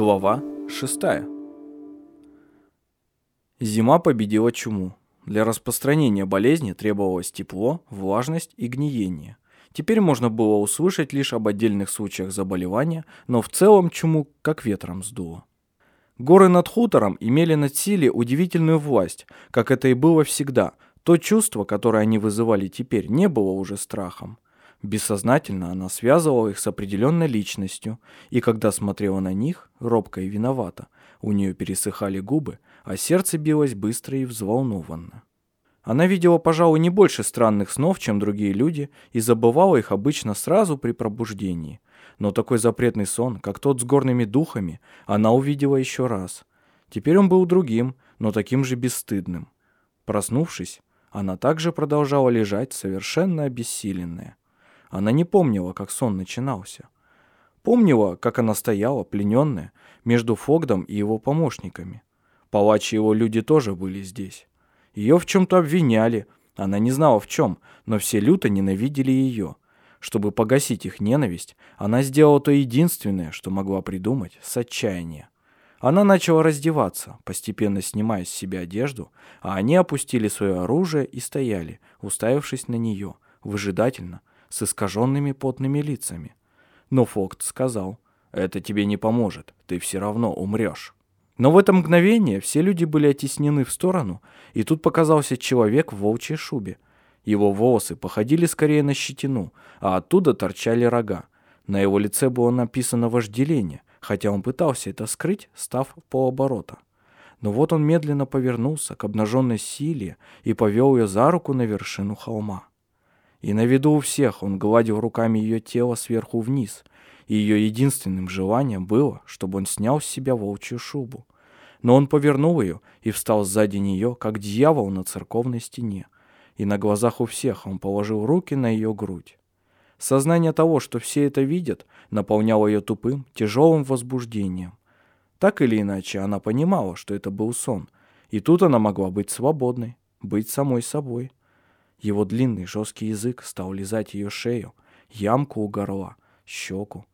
Глава 6. Зима победила чуму. Для распространения болезни требовалось тепло, влажность и гниение. Теперь можно было услышать лишь об отдельных случаях заболевания, но в целом чуму как ветром сдуло. Горы над хутором имели над Силе удивительную власть, как это и было всегда. То чувство, которое они вызывали теперь, не было уже страхом. Бессознательно она связывала их с определенной личностью, и когда смотрела на них, робко и виновата, у нее пересыхали губы, а сердце билось быстро и взволнованно. Она видела, пожалуй, не больше странных снов, чем другие люди, и забывала их обычно сразу при пробуждении. Но такой запретный сон, как тот с горными духами, она увидела еще раз. Теперь он был другим, но таким же бесстыдным. Проснувшись, она также продолжала лежать, совершенно обессиленная. Она не помнила, как сон начинался. Помнила, как она стояла, плененная, между Фогдом и его помощниками. Палачи его люди тоже были здесь. Ее в чем-то обвиняли, она не знала в чем, но все люто ненавидели ее. Чтобы погасить их ненависть, она сделала то единственное, что могла придумать, с отчаяния. Она начала раздеваться, постепенно снимая с себя одежду, а они опустили свое оружие и стояли, уставившись на нее, выжидательно, с искаженными потными лицами. Но Фокт сказал, «Это тебе не поможет, ты все равно умрешь». Но в это мгновение все люди были оттеснены в сторону, и тут показался человек в волчьей шубе. Его волосы походили скорее на щетину, а оттуда торчали рога. На его лице было написано вожделение, хотя он пытался это скрыть, став полоборота. Но вот он медленно повернулся к обнаженной силе и повел ее за руку на вершину холма. И на виду у всех он гладил руками ее тело сверху вниз, и ее единственным желанием было, чтобы он снял с себя волчью шубу. Но он повернул ее и встал сзади нее, как дьявол на церковной стене, и на глазах у всех он положил руки на ее грудь. Сознание того, что все это видят, наполняло ее тупым, тяжелым возбуждением. Так или иначе, она понимала, что это был сон, и тут она могла быть свободной, быть самой собой. Его длинный жесткий язык стал лизать ее шею, ямку у горла, щеку.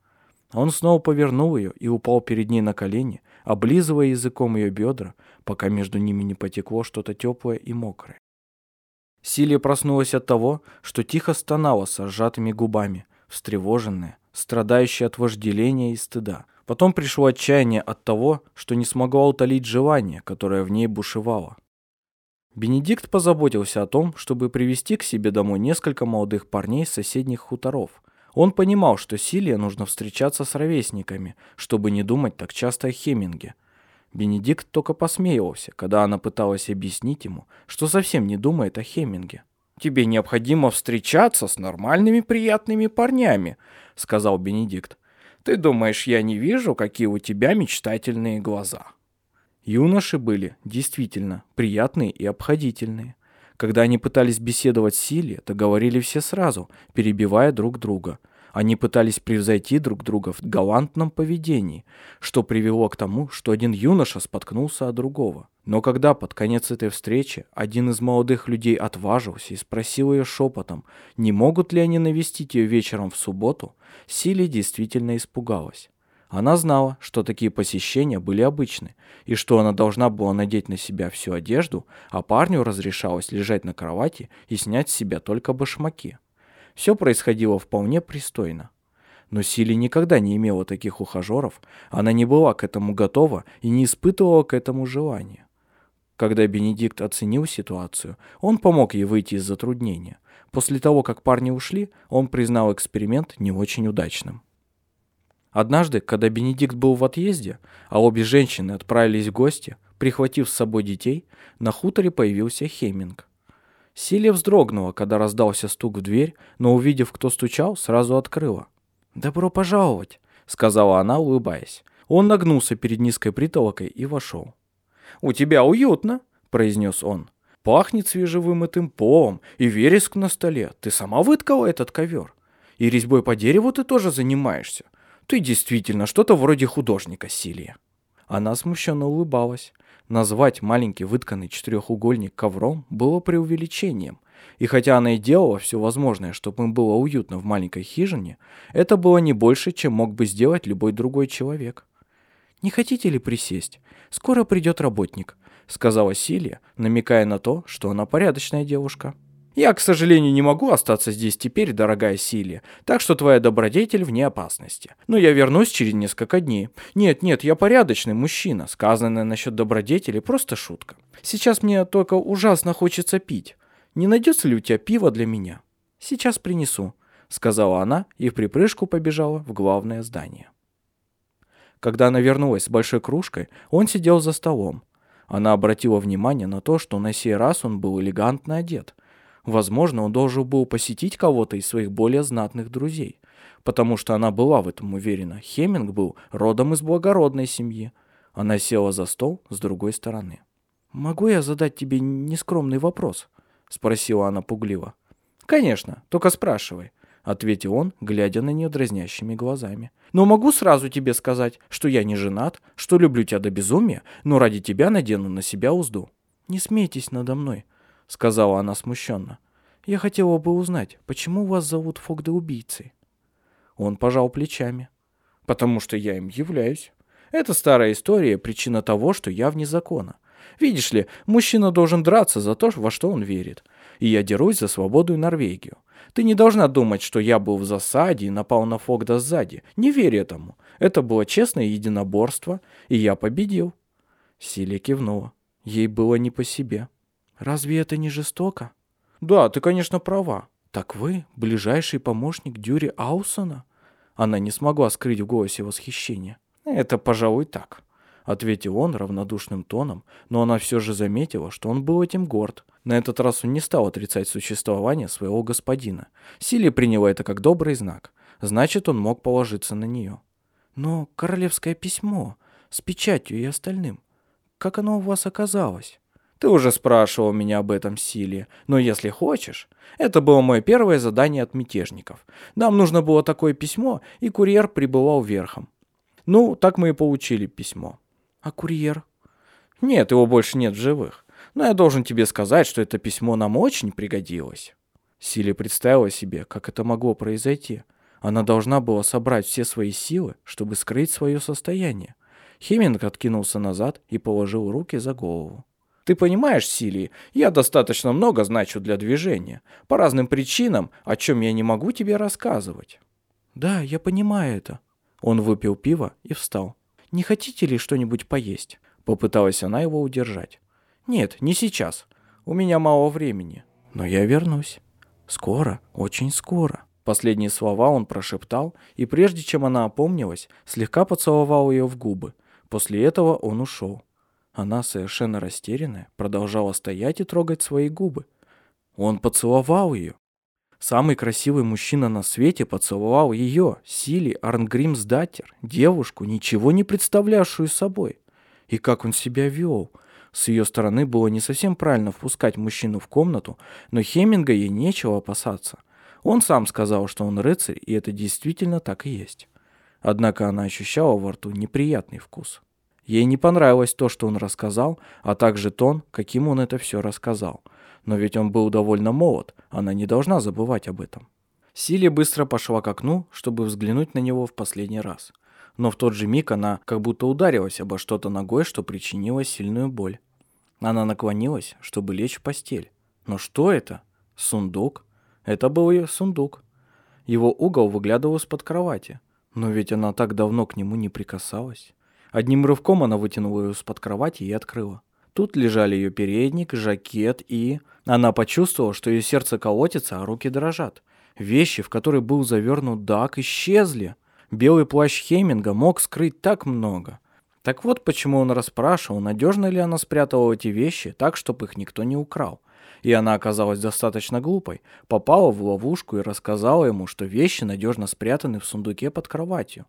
Он снова повернул ее и упал перед ней на колени, облизывая языком ее бедра, пока между ними не потекло что-то теплое и мокрое. Силия проснулась от того, что тихо стонала с сжатыми губами, встревоженная, страдающая от вожделения и стыда. Потом пришло отчаяние от того, что не смогла утолить желание, которое в ней бушевало. Бенедикт позаботился о том, чтобы привести к себе домой несколько молодых парней с соседних хуторов. Он понимал, что Силия нужно встречаться с ровесниками, чтобы не думать так часто о Хеминге. Бенедикт только посмеивался, когда она пыталась объяснить ему, что совсем не думает о Хеминге. «Тебе необходимо встречаться с нормальными приятными парнями», — сказал Бенедикт. «Ты думаешь, я не вижу, какие у тебя мечтательные глаза?» Юноши были, действительно, приятные и обходительные. Когда они пытались беседовать с Силе, то говорили все сразу, перебивая друг друга. Они пытались превзойти друг друга в галантном поведении, что привело к тому, что один юноша споткнулся от другого. Но когда под конец этой встречи один из молодых людей отважился и спросил ее шепотом, не могут ли они навестить ее вечером в субботу, Силе действительно испугалась. Она знала, что такие посещения были обычны, и что она должна была надеть на себя всю одежду, а парню разрешалось лежать на кровати и снять с себя только башмаки. Все происходило вполне пристойно. Но Сили никогда не имела таких ухажеров, она не была к этому готова и не испытывала к этому желания. Когда Бенедикт оценил ситуацию, он помог ей выйти из затруднения. После того, как парни ушли, он признал эксперимент не очень удачным. Однажды, когда Бенедикт был в отъезде, а обе женщины отправились в гости, прихватив с собой детей, на хуторе появился Хеминг. Силия вздрогнула, когда раздался стук в дверь, но, увидев, кто стучал, сразу открыла. «Добро пожаловать», — сказала она, улыбаясь. Он нагнулся перед низкой притолокой и вошел. «У тебя уютно», — произнес он. «Пахнет свежевымытым полом и вереск на столе. Ты сама выткала этот ковер? И резьбой по дереву ты тоже занимаешься. Ты действительно что-то вроде художника, Силия. Она смущенно улыбалась. Назвать маленький вытканный четырехугольник ковром было преувеличением. И хотя она и делала все возможное, чтобы им было уютно в маленькой хижине, это было не больше, чем мог бы сделать любой другой человек. «Не хотите ли присесть? Скоро придет работник», — сказала Силия, намекая на то, что она порядочная девушка. «Я, к сожалению, не могу остаться здесь теперь, дорогая Силия, так что твоя добродетель вне опасности. Но я вернусь через несколько дней. Нет, нет, я порядочный мужчина. Сказанное насчет добродетели просто шутка. Сейчас мне только ужасно хочется пить. Не найдется ли у тебя пиво для меня? Сейчас принесу», — сказала она и в припрыжку побежала в главное здание. Когда она вернулась с большой кружкой, он сидел за столом. Она обратила внимание на то, что на сей раз он был элегантно одет. Возможно, он должен был посетить кого-то из своих более знатных друзей, потому что она была в этом уверена. Хеминг был родом из благородной семьи. Она села за стол с другой стороны. «Могу я задать тебе нескромный вопрос?» — спросила она пугливо. «Конечно, только спрашивай», — ответил он, глядя на нее дразнящими глазами. «Но могу сразу тебе сказать, что я не женат, что люблю тебя до безумия, но ради тебя надену на себя узду». «Не смейтесь надо мной», — сказала она смущенно. «Я хотела бы узнать, почему вас зовут Фогда-убийцей?» Он пожал плечами. «Потому что я им являюсь. Это старая история, причина того, что я вне закона. Видишь ли, мужчина должен драться за то, во что он верит. И я дерусь за свободу и Норвегию. Ты не должна думать, что я был в засаде и напал на Фогда сзади. Не верь этому. Это было честное единоборство, и я победил. Силия кивнула. Ей было не по себе. Разве это не жестоко? Да, ты, конечно, права. Так вы ближайший помощник Дюри Аусона? Она не смогла скрыть в голосе восхищение. Это, пожалуй, так ответил он равнодушным тоном, но она все же заметила, что он был этим горд. На этот раз он не стал отрицать существование своего господина. Силия приняла это как добрый знак. Значит, он мог положиться на нее. Но королевское письмо с печатью и остальным, как оно у вас оказалось? Ты уже спрашивал меня об этом, Силия, но если хочешь, это было мое первое задание от мятежников. Нам нужно было такое письмо, и курьер прибывал верхом. Ну, так мы и получили письмо. А курьер? Нет, его больше нет в живых. Но я должен тебе сказать, что это письмо нам очень пригодилось. Силе представила себе, как это могло произойти. Она должна была собрать все свои силы, чтобы скрыть свое состояние. Хеминг откинулся назад и положил руки за голову. Ты понимаешь, Сили, я достаточно много значу для движения. По разным причинам, о чем я не могу тебе рассказывать. Да, я понимаю это. Он выпил пиво и встал. «Не хотите ли что-нибудь поесть?» Попыталась она его удержать. «Нет, не сейчас. У меня мало времени. Но я вернусь. Скоро, очень скоро». Последние слова он прошептал, и прежде чем она опомнилась, слегка поцеловал ее в губы. После этого он ушел. Она, совершенно растерянная, продолжала стоять и трогать свои губы. Он поцеловал ее. Самый красивый мужчина на свете поцеловал ее, Сили Арнгримсдатер, девушку, ничего не представлявшую собой. И как он себя вел. С ее стороны было не совсем правильно впускать мужчину в комнату, но Хеминга ей нечего опасаться. Он сам сказал, что он рыцарь, и это действительно так и есть. Однако она ощущала во рту неприятный вкус. Ей не понравилось то, что он рассказал, а также тон, каким он это все рассказал – но ведь он был довольно молод, она не должна забывать об этом. Силия быстро пошла к окну, чтобы взглянуть на него в последний раз. Но в тот же миг она как будто ударилась обо что-то ногой, что причинило сильную боль. Она наклонилась, чтобы лечь в постель. Но что это? Сундук? Это был ее сундук. Его угол выглядывал из-под кровати. Но ведь она так давно к нему не прикасалась. Одним рывком она вытянула его из-под кровати и открыла. Тут лежали ее передник, жакет и... Она почувствовала, что ее сердце колотится, а руки дрожат. Вещи, в которые был завернут Дак, исчезли. Белый плащ Хеминга мог скрыть так много. Так вот почему он расспрашивал, надежно ли она спрятала эти вещи так, чтобы их никто не украл. И она оказалась достаточно глупой, попала в ловушку и рассказала ему, что вещи надежно спрятаны в сундуке под кроватью.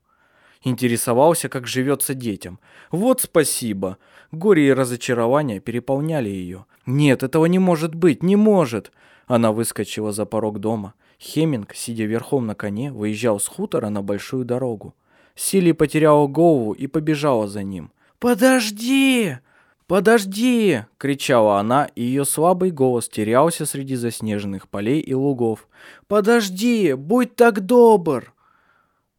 Интересовался, как живется детям. Вот спасибо. Горе и разочарование переполняли ее. Нет, этого не может быть, не может. Она выскочила за порог дома. Хеминг, сидя верхом на коне, выезжал с хутора на большую дорогу. Сили потеряла голову и побежала за ним. «Подожди! Подожди!» — кричала она, и ее слабый голос терялся среди заснеженных полей и лугов. «Подожди! Будь так добр!»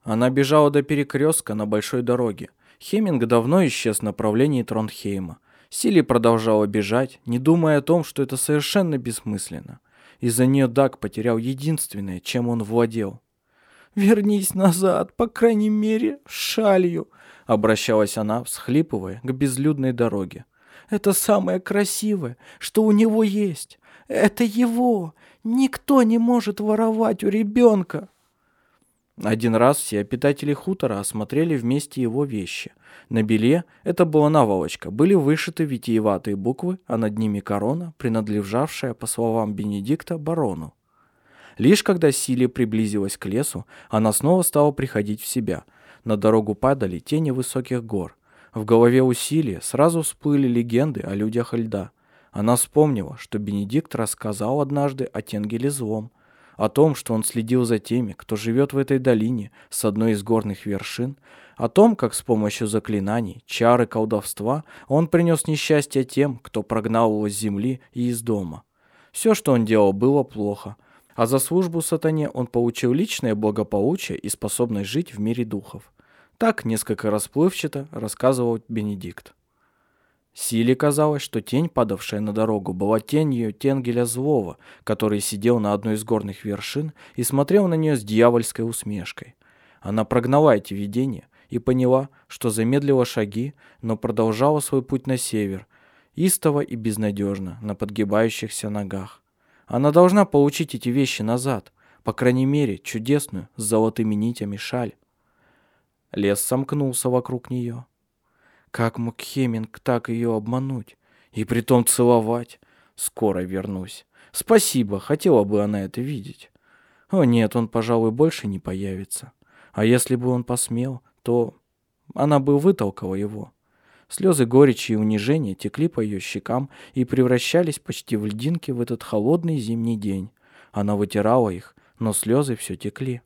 Она бежала до перекрестка на большой дороге. Хеминг давно исчез в направлении Тронхейма. Сили продолжала бежать, не думая о том, что это совершенно бессмысленно. Из-за нее Даг потерял единственное, чем он владел. «Вернись назад, по крайней мере, шалью», — обращалась она, всхлипывая, к безлюдной дороге. «Это самое красивое, что у него есть. Это его. Никто не может воровать у ребенка». Один раз все обитатели хутора осмотрели вместе его вещи. На белье, это была наволочка, были вышиты витиеватые буквы, а над ними корона, принадлежавшая, по словам Бенедикта, барону. Лишь когда Силия приблизилась к лесу, она снова стала приходить в себя. На дорогу падали тени высоких гор. В голове у Силии сразу всплыли легенды о людях льда. Она вспомнила, что Бенедикт рассказал однажды о Тенгеле Злом, о том, что он следил за теми, кто живет в этой долине с одной из горных вершин, о том, как с помощью заклинаний, чары колдовства он принес несчастье тем, кто прогнал его с земли и из дома. Все, что он делал, было плохо, а за службу сатане он получил личное благополучие и способность жить в мире духов. Так несколько расплывчато рассказывал Бенедикт. Силе казалось, что тень, падавшая на дорогу, была тенью Тенгеля Злого, который сидел на одной из горных вершин и смотрел на нее с дьявольской усмешкой. Она прогнала эти видения и поняла, что замедлила шаги, но продолжала свой путь на север, истово и безнадежно, на подгибающихся ногах. Она должна получить эти вещи назад, по крайней мере, чудесную, с золотыми нитями шаль. Лес сомкнулся вокруг нее. Как мог Хеминг так ее обмануть? И притом целовать? Скоро вернусь. Спасибо, хотела бы она это видеть. О нет, он, пожалуй, больше не появится. А если бы он посмел, то она бы вытолкала его. Слезы горечи и унижения текли по ее щекам и превращались почти в льдинки в этот холодный зимний день. Она вытирала их, но слезы все текли.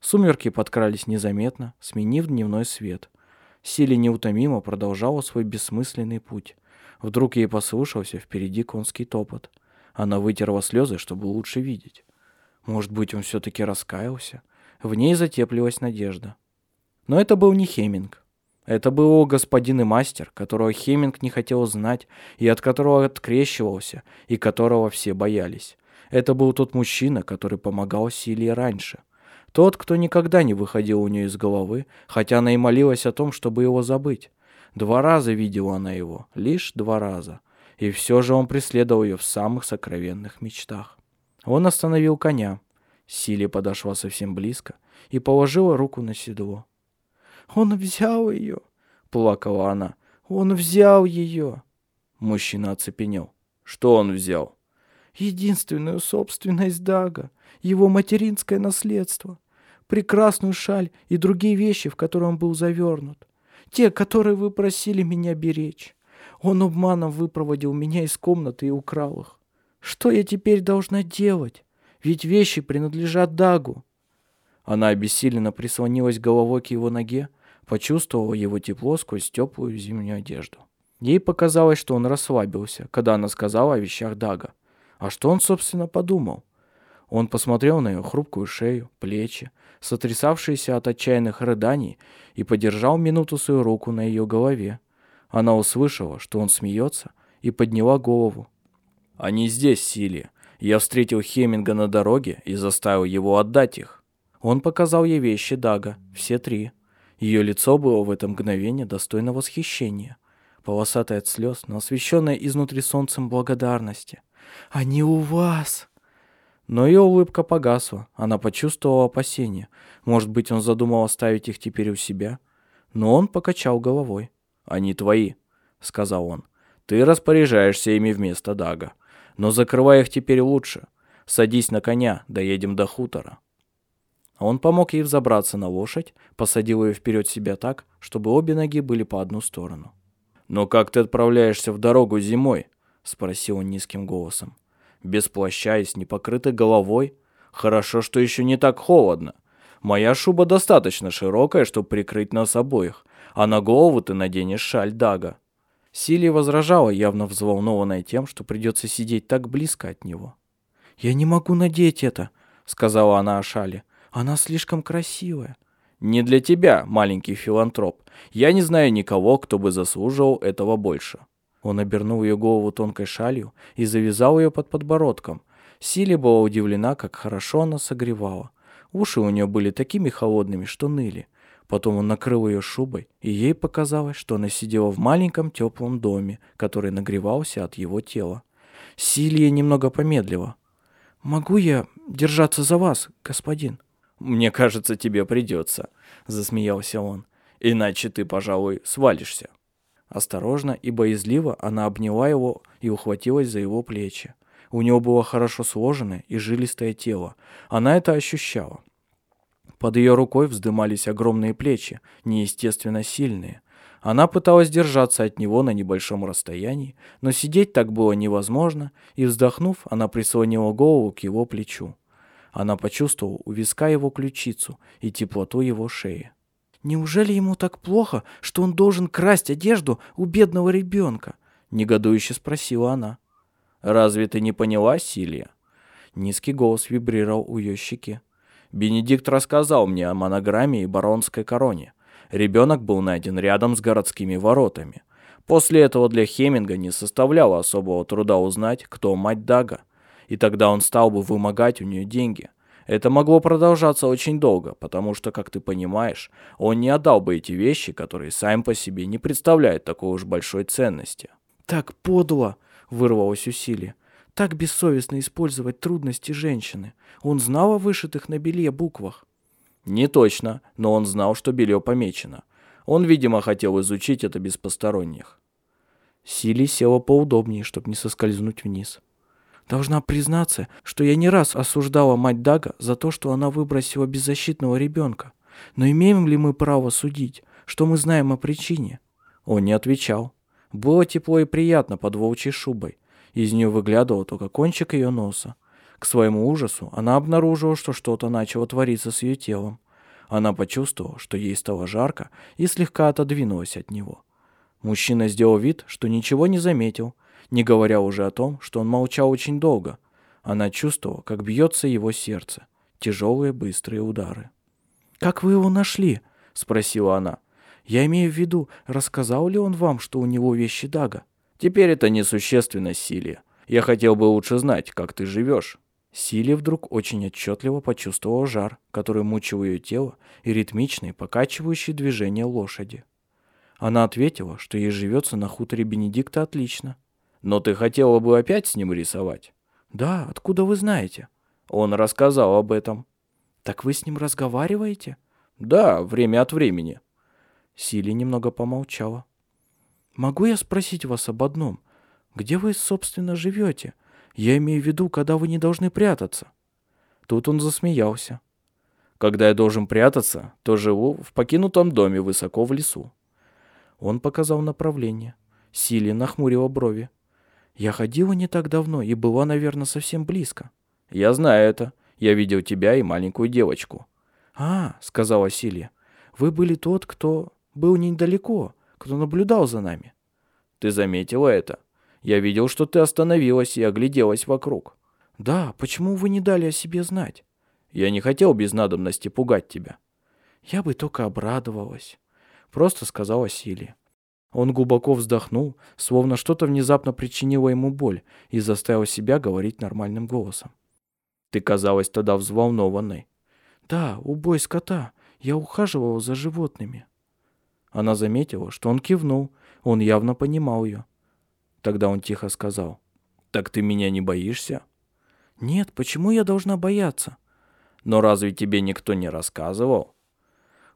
Сумерки подкрались незаметно, сменив дневной свет. Сили неутомимо продолжала свой бессмысленный путь. Вдруг ей послушался впереди конский топот. Она вытерла слезы, чтобы лучше видеть. Может быть, он все-таки раскаялся? В ней затеплилась надежда. Но это был не Хеминг. Это был господин и мастер, которого Хеминг не хотел знать и от которого открещивался, и которого все боялись. Это был тот мужчина, который помогал Силе раньше — тот, кто никогда не выходил у нее из головы, хотя она и молилась о том, чтобы его забыть. Два раза видела она его, лишь два раза. И все же он преследовал ее в самых сокровенных мечтах. Он остановил коня. Силе подошла совсем близко и положила руку на седло. «Он взял ее!» — плакала она. «Он взял ее!» Мужчина оцепенел. «Что он взял?» «Единственную собственность Дага, его материнское наследство прекрасную шаль и другие вещи, в которые он был завернут. Те, которые вы просили меня беречь. Он обманом выпроводил меня из комнаты и украл их. Что я теперь должна делать? Ведь вещи принадлежат Дагу. Она обессиленно прислонилась головой к его ноге, почувствовала его тепло сквозь теплую зимнюю одежду. Ей показалось, что он расслабился, когда она сказала о вещах Дага. А что он, собственно, подумал? Он посмотрел на ее хрупкую шею, плечи, сотрясавшиеся от отчаянных рыданий, и подержал минуту свою руку на ее голове. Она услышала, что он смеется, и подняла голову. «Они здесь, Силия. Я встретил Хеминга на дороге и заставил его отдать их». Он показал ей вещи Дага, все три. Ее лицо было в это мгновение достойно восхищения. Полосатое от слез, но освещенное изнутри солнцем благодарности. «Они у вас!» Но ее улыбка погасла. Она почувствовала опасение. Может быть, он задумал оставить их теперь у себя? Но он покачал головой. «Они твои», — сказал он. «Ты распоряжаешься ими вместо Дага. Но закрывай их теперь лучше. Садись на коня, доедем до хутора». Он помог ей взобраться на лошадь, посадил ее вперед себя так, чтобы обе ноги были по одну сторону. «Но как ты отправляешься в дорогу зимой?» — спросил он низким голосом без плаща и с непокрытой головой. Хорошо, что еще не так холодно. Моя шуба достаточно широкая, чтобы прикрыть нас обоих, а на голову ты наденешь шаль Дага». Сили возражала, явно взволнованная тем, что придется сидеть так близко от него. «Я не могу надеть это», — сказала она о шале. «Она слишком красивая». Не для тебя, маленький филантроп. Я не знаю никого, кто бы заслуживал этого больше». Он обернул ее голову тонкой шалью и завязал ее под подбородком. Силе была удивлена, как хорошо она согревала. Уши у нее были такими холодными, что ныли. Потом он накрыл ее шубой, и ей показалось, что она сидела в маленьком теплом доме, который нагревался от его тела. Силия немного помедлила. «Могу я держаться за вас, господин?» «Мне кажется, тебе придется», — засмеялся он. «Иначе ты, пожалуй, свалишься». Осторожно и боязливо она обняла его и ухватилась за его плечи. У него было хорошо сложенное и жилистое тело. Она это ощущала. Под ее рукой вздымались огромные плечи, неестественно сильные. Она пыталась держаться от него на небольшом расстоянии, но сидеть так было невозможно, и, вздохнув, она прислонила голову к его плечу. Она почувствовала у виска его ключицу и теплоту его шеи. «Неужели ему так плохо, что он должен красть одежду у бедного ребенка?» — негодующе спросила она. «Разве ты не поняла, Силья?» Низкий голос вибрировал у ее щеки. Бенедикт рассказал мне о монограмме и баронской короне. Ребенок был найден рядом с городскими воротами. После этого для Хеминга не составляло особого труда узнать, кто мать Дага. И тогда он стал бы вымогать у нее деньги. Это могло продолжаться очень долго, потому что, как ты понимаешь, он не отдал бы эти вещи, которые сами по себе не представляют такой уж большой ценности. «Так подло!» — вырвалось усилие. Так бессовестно использовать трудности женщины. Он знал о вышитых на белье буквах. Не точно, но он знал, что белье помечено. Он, видимо, хотел изучить это без посторонних. Сили села поудобнее, чтобы не соскользнуть вниз. Должна признаться, что я не раз осуждала мать Дага за то, что она выбросила беззащитного ребенка. Но имеем ли мы право судить? Что мы знаем о причине? Он не отвечал. Было тепло и приятно под волчьей шубой. Из нее выглядывал только кончик ее носа. К своему ужасу она обнаружила, что что-то начало твориться с ее телом. Она почувствовала, что ей стало жарко и слегка отодвинулась от него. Мужчина сделал вид, что ничего не заметил, не говоря уже о том, что он молчал очень долго. Она чувствовала, как бьется его сердце. Тяжелые быстрые удары. «Как вы его нашли?» — спросила она. «Я имею в виду, рассказал ли он вам, что у него вещи Дага?» Теперь это несущественно, Силия. Я хотел бы лучше знать, как ты живешь. Силия вдруг очень отчетливо почувствовала жар, который мучил ее тело, и ритмичные, покачивающие движения лошади. Она ответила, что ей живется на хуторе Бенедикта отлично. «Но ты хотела бы опять с ним рисовать?» «Да, откуда вы знаете?» «Он рассказал об этом». «Так вы с ним разговариваете?» «Да, время от времени». Силия немного помолчала. Могу я спросить вас об одном? Где вы, собственно, живете? Я имею в виду, когда вы не должны прятаться. Тут он засмеялся. Когда я должен прятаться, то живу в покинутом доме высоко в лесу. Он показал направление. Сили нахмурила брови. Я ходила не так давно и была, наверное, совсем близко. Я знаю это. Я видел тебя и маленькую девочку. А, сказала Силия. Вы были тот, кто был недалеко кто наблюдал за нами. Ты заметила это? Я видел, что ты остановилась и огляделась вокруг. Да, почему вы не дали о себе знать? Я не хотел без надобности пугать тебя. Я бы только обрадовалась. Просто сказала Силия. Он глубоко вздохнул, словно что-то внезапно причинило ему боль и заставил себя говорить нормальным голосом. Ты казалась тогда взволнованной. Да, убой скота. Я ухаживала за животными. Она заметила, что он кивнул, он явно понимал ее. Тогда он тихо сказал, «Так ты меня не боишься?» «Нет, почему я должна бояться?» «Но разве тебе никто не рассказывал?»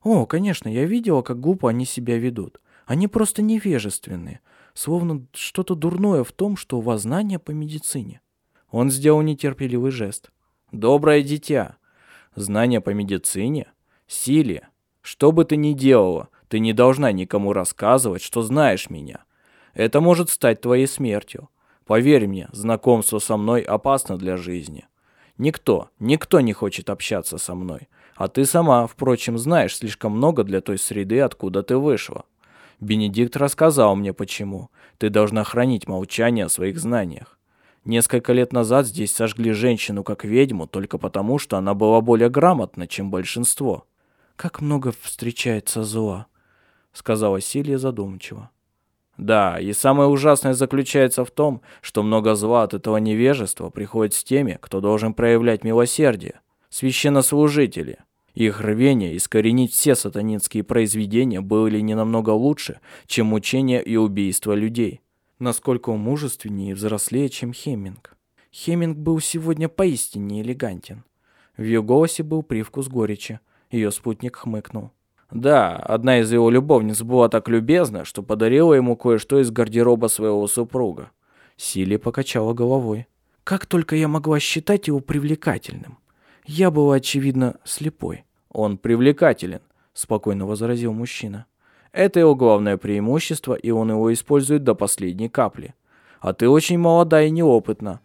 «О, конечно, я видела, как глупо они себя ведут. Они просто невежественные, словно что-то дурное в том, что у вас знания по медицине». Он сделал нетерпеливый жест. «Доброе дитя! Знания по медицине? Силе? Что бы ты ни делала, ты не должна никому рассказывать, что знаешь меня. Это может стать твоей смертью. Поверь мне, знакомство со мной опасно для жизни. Никто, никто не хочет общаться со мной. А ты сама, впрочем, знаешь слишком много для той среды, откуда ты вышла. Бенедикт рассказал мне почему. Ты должна хранить молчание о своих знаниях. Несколько лет назад здесь сожгли женщину как ведьму только потому, что она была более грамотна, чем большинство. как много встречается зла», — сказала Силия задумчиво. Да, и самое ужасное заключается в том, что много зла от этого невежества приходит с теми, кто должен проявлять милосердие, священнослужители. Их рвение искоренить все сатанинские произведения были не намного лучше, чем мучения и убийства людей. Насколько мужественнее и взрослее, чем Хеминг. Хеминг был сегодня поистине элегантен. В ее голосе был привкус горечи. Ее спутник хмыкнул. Да, одна из его любовниц была так любезна, что подарила ему кое-что из гардероба своего супруга. Сили покачала головой. Как только я могла считать его привлекательным. Я была, очевидно, слепой. Он привлекателен, спокойно возразил мужчина. Это его главное преимущество, и он его использует до последней капли. А ты очень молода и неопытна.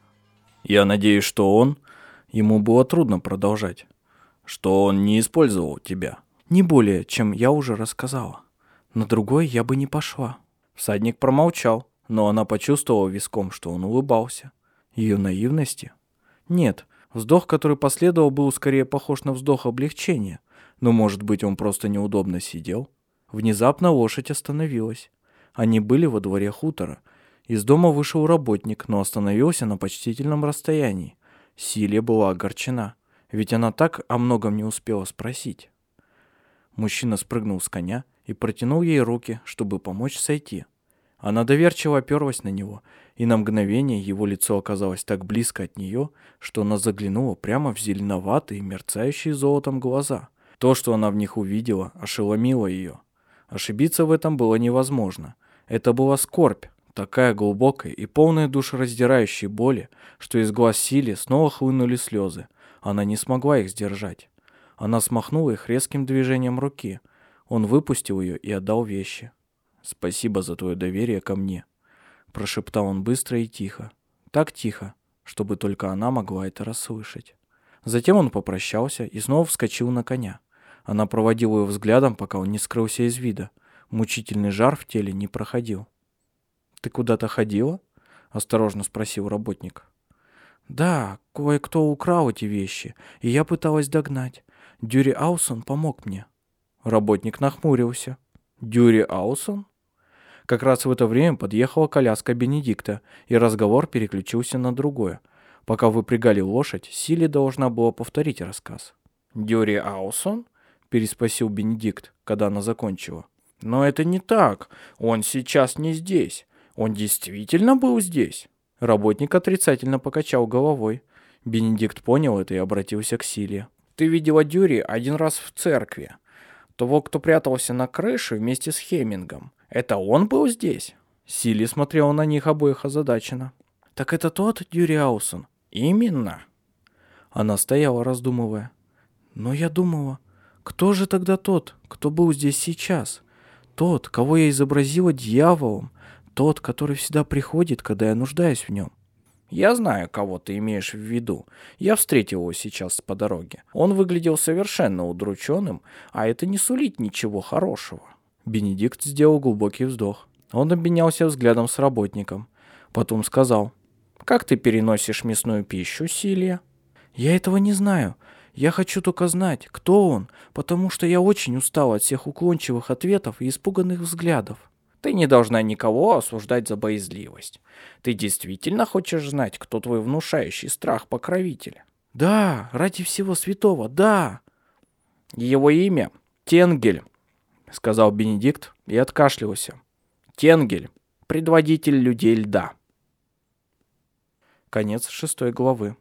Я надеюсь, что он... Ему было трудно продолжать. Что он не использовал тебя. Не более, чем я уже рассказала. На другой я бы не пошла. Всадник промолчал, но она почувствовала виском, что он улыбался. Ее наивности? Нет, вздох, который последовал, был скорее похож на вздох облегчения. Но, может быть, он просто неудобно сидел? Внезапно лошадь остановилась. Они были во дворе хутора. Из дома вышел работник, но остановился на почтительном расстоянии. Силия была огорчена, ведь она так о многом не успела спросить. Мужчина спрыгнул с коня и протянул ей руки, чтобы помочь сойти. Она доверчиво оперлась на него, и на мгновение его лицо оказалось так близко от нее, что она заглянула прямо в зеленоватые, мерцающие золотом глаза. То, что она в них увидела, ошеломило ее. Ошибиться в этом было невозможно. Это была скорбь, такая глубокая и полная душераздирающей боли, что из глаз Сили снова хлынули слезы. Она не смогла их сдержать. Она смахнула их резким движением руки. Он выпустил ее и отдал вещи. «Спасибо за твое доверие ко мне», — прошептал он быстро и тихо. Так тихо, чтобы только она могла это расслышать. Затем он попрощался и снова вскочил на коня. Она проводила его взглядом, пока он не скрылся из вида. Мучительный жар в теле не проходил. «Ты куда-то ходила?» — осторожно спросил работник. «Да, кое-кто украл эти вещи, и я пыталась догнать. Дюри Аусон помог мне. Работник нахмурился. Дюри Аусон? Как раз в это время подъехала коляска Бенедикта, и разговор переключился на другое. Пока выпрягали лошадь, Сили должна была повторить рассказ. «Дюри Аусон?» – переспросил Бенедикт, когда она закончила. «Но это не так. Он сейчас не здесь. Он действительно был здесь?» Работник отрицательно покачал головой. Бенедикт понял это и обратился к Силе. Ты видела Дюри один раз в церкви. Того, кто прятался на крыше вместе с Хемингом. Это он был здесь?» Сили смотрела на них обоих озадаченно. «Так это тот Дюри Аусон?» «Именно». Она стояла, раздумывая. «Но я думала, кто же тогда тот, кто был здесь сейчас? Тот, кого я изобразила дьяволом, тот, который всегда приходит, когда я нуждаюсь в нем. Я знаю, кого ты имеешь в виду. Я встретил его сейчас по дороге. Он выглядел совершенно удрученным, а это не сулит ничего хорошего. Бенедикт сделал глубокий вздох. Он обменялся взглядом с работником. Потом сказал, «Как ты переносишь мясную пищу, Силия?» «Я этого не знаю. Я хочу только знать, кто он, потому что я очень устал от всех уклончивых ответов и испуганных взглядов. Ты не должна никого осуждать за боязливость. Ты действительно хочешь знать, кто твой внушающий страх покровитель? Да, ради всего святого, да. Его имя Тенгель, сказал Бенедикт и откашлялся. Тенгель, предводитель людей льда. Конец шестой главы.